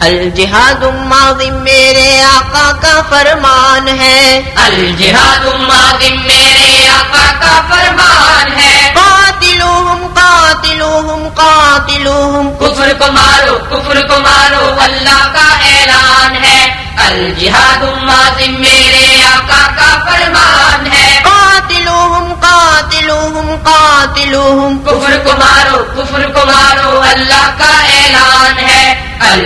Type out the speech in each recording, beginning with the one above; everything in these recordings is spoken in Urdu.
الجہاد ماضی میرے آقا کا فرمان ہے۔ الجہاد ماضی میرے آقا کا فرمان ہے۔ قاتلوہم قاتلوہم قاتلوہم۔ کفر کو مارو کفر کو مارو اللہ کا اعلان ہے۔ الجہاد ماضی میرے آقا کا فرمان ہے۔ قاتلوہم قاتلوہم قاتلوہم۔ کفر کو مارو کفر کو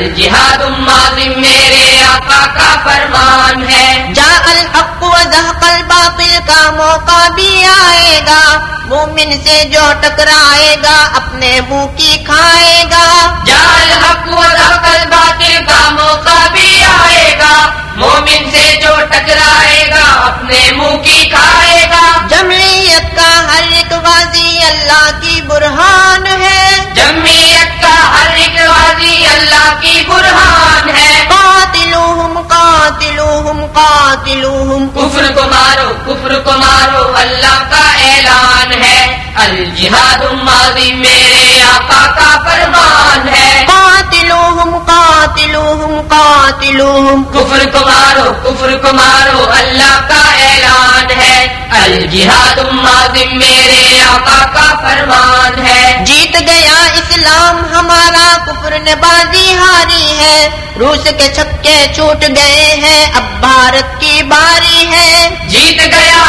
الجہاد ماضی میرے آقا کا فرمان ہے۔ جا الحق و زحق الباطل کا موقع بھی آئے گا۔ مومن سے جو ٹکرائے گا اپنے منہ کی کھائے گا۔ جال حق و دخل باطل کا موقع بھی آئے گا۔ مومن سے جو ٹکرائے گا اپنے منہ کی کھائے گا۔ جمعیت کا ہر ایک غازی اللہ کی برہان الجہاد ماضی میرے آقا کا فرمان ہے۔ قاتلوہم قاتلوہم قاتلوہم۔ کفر کو مارو کفر کو مارو اللہ کا اعلان ہے۔ الجہاد ماضی میرے آقا کا فرمان ہے۔ جیت گیا اسلام ہمارا کفر نے بازی ہاری ہے۔ روس کے چھکے چھوٹ گئے ہیں اب بھارت کی باری ہے۔ جیت گیا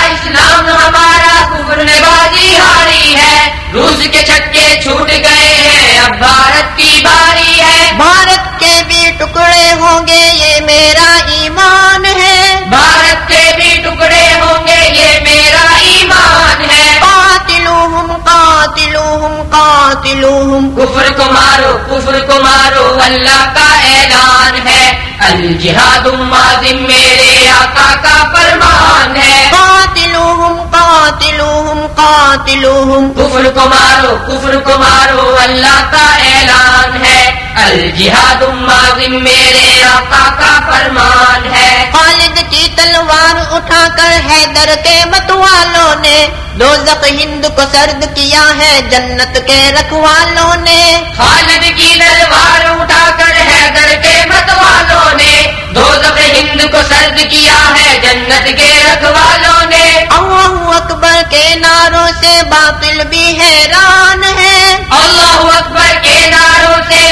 قاتلوہم. کفر کو مارو کفر کو مارو. اللہ کا اعلان ہے الجہاد ماضی میرے آقا کا فرمان ہے. قاتلوہم قاتلوہم قاتلوہم. کفر کو مارو کفر کو مارو. اللہ کا اعلان ہے الجہاد ماضی میرے آقا کا فرمان ہے۔ خالد کی تلوار اٹھا کر حیدر کے مت والوں نے دو ہند کو سرد کیا ہے جنت کے رکھوالوں نے۔ خالد کی تلوار اٹھا کر حیدر کے مت والوں نے دو ہند کو سرد کیا ہے جنت کے رکھوالوں نے۔ اللہ اکبر کے نعروں سے باطل بھی حیران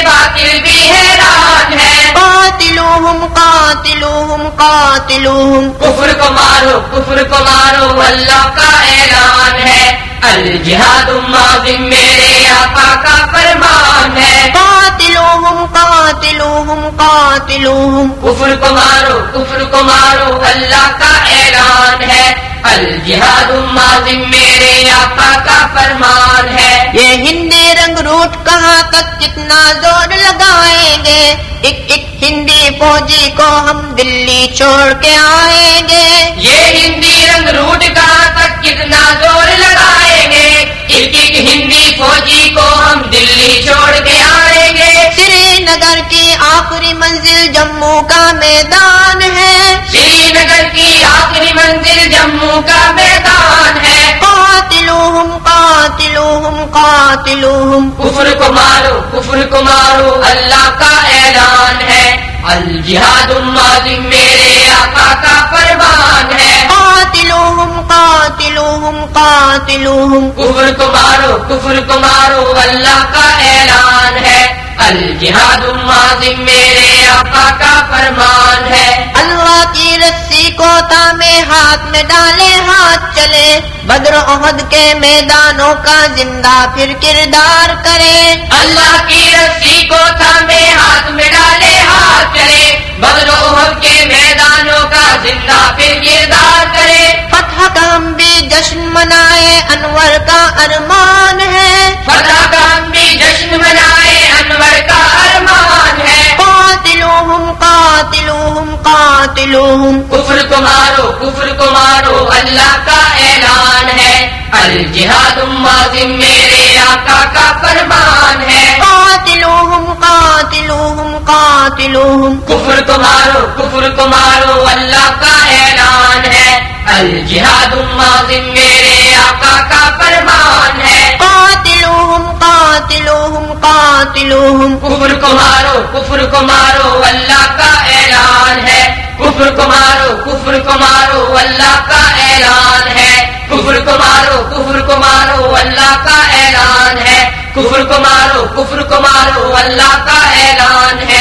باطل بھی حیران ہے۔ قاتلوہم قاتلوہم قاتلوہم۔ کفر کو مارو کفر کو مارو اللہ کا اعلان ہے۔ الجہاد ماضی میرے آقا کا فرمان ہے۔ قاتلوہم قاتلوہم قاتلوہم۔ کفر کو مارو کفر کو مارو اللہ کا اعلان ہے۔ الجہاد ماضی میرے آقا کا فرمان ہے۔ یہ ہندی رنگ روٹ کہاں تک کتنا زور لگائیں گے؟ ایک ایک ہندی فوجی کو ہم دلی چھوڑ کے آئیں گے۔ یہ ہندی رنگ روٹ کہاں تک کتنا زور لگائیں گے؟ ایک ایک ہندی فوجی کو ہم دلی چھوڑ کے آئیں گے۔ سری نگر کی آخری منزل جموں کا میدان قاتلوہم. کفر کو مارو کفر کو مارو اللہ کا اعلان ہے۔ الجہاد ماضی میرے آقا کا فرمان ہے۔ قاتلوہم قاتلوہم قاتلوہم. کفر کو مارو کفر کو مارو اللہ کا الجہاد ماضی میرے آقا کا فرمان ہے۔ اللہ کی رسی کو تامے ہاتھ میں ڈالے ہاتھ چلے۔ بدر عہد کے میدانوں کا زندہ پھر کردار کرے۔ اللہ کی رسی کو تھامے ہاتھ میں ڈالے ہاتھ چلے۔ اللہ کا اعلان ہے۔ الجہاد ماضی میرے آقا کا فرمان ہے۔ قاتلوہم قاتلوہم قاتلوہم۔ کفر کو مارو کفر کو مارو اللہ کا اعلان ہے۔ الجہاد ماضی میرے آقا کا فرمان ہے۔ قاتلوہم قاتلوہم قاتلوہم۔ کفر کو مارو کفر کو مارو اللہ کا اعلان ہے۔ کفر کو مارو کفر کو مارو اللہ کا کفر کو مارو، کفر کو مارو، اللہ کا اعلان ہے۔ کفر کو مارو، کفر کو مارو، اللہ کا اعلان ہے۔